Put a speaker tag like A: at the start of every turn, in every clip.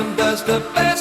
A: Does the best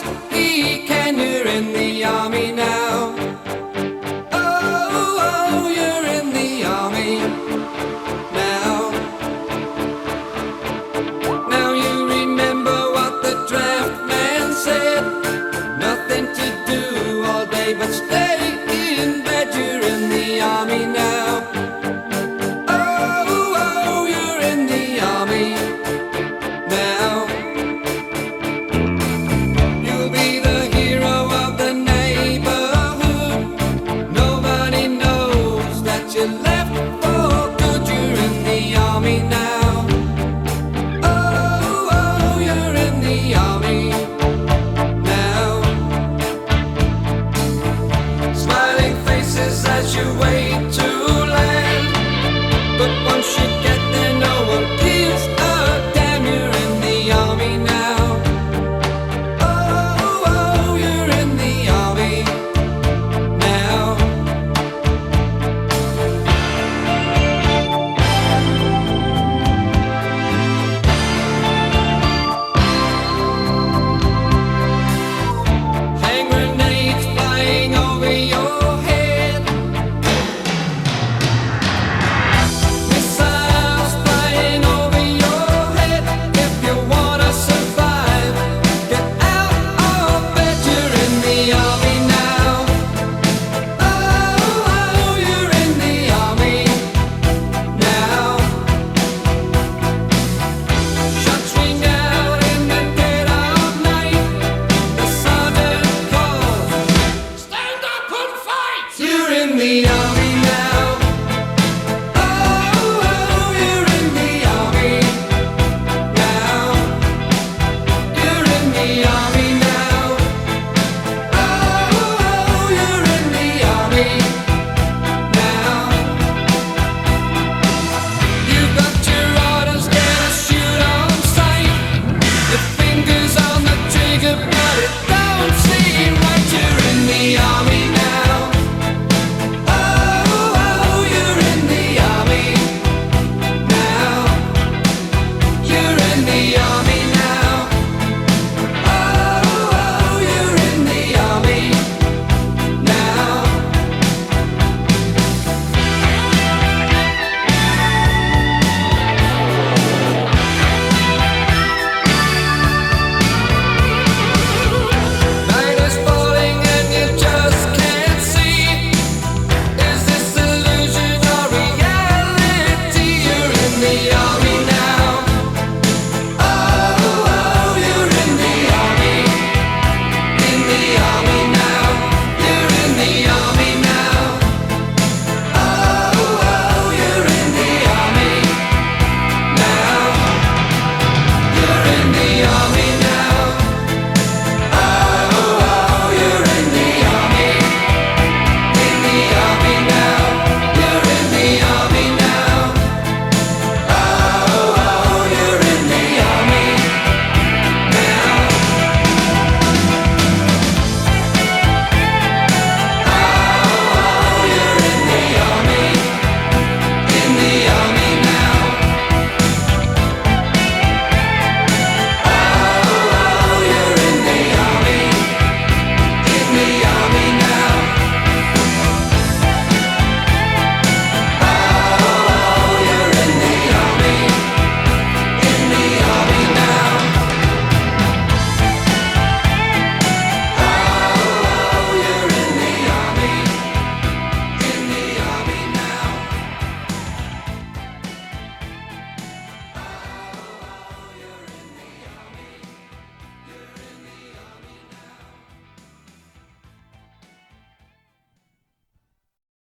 A: places that you wait to beyond.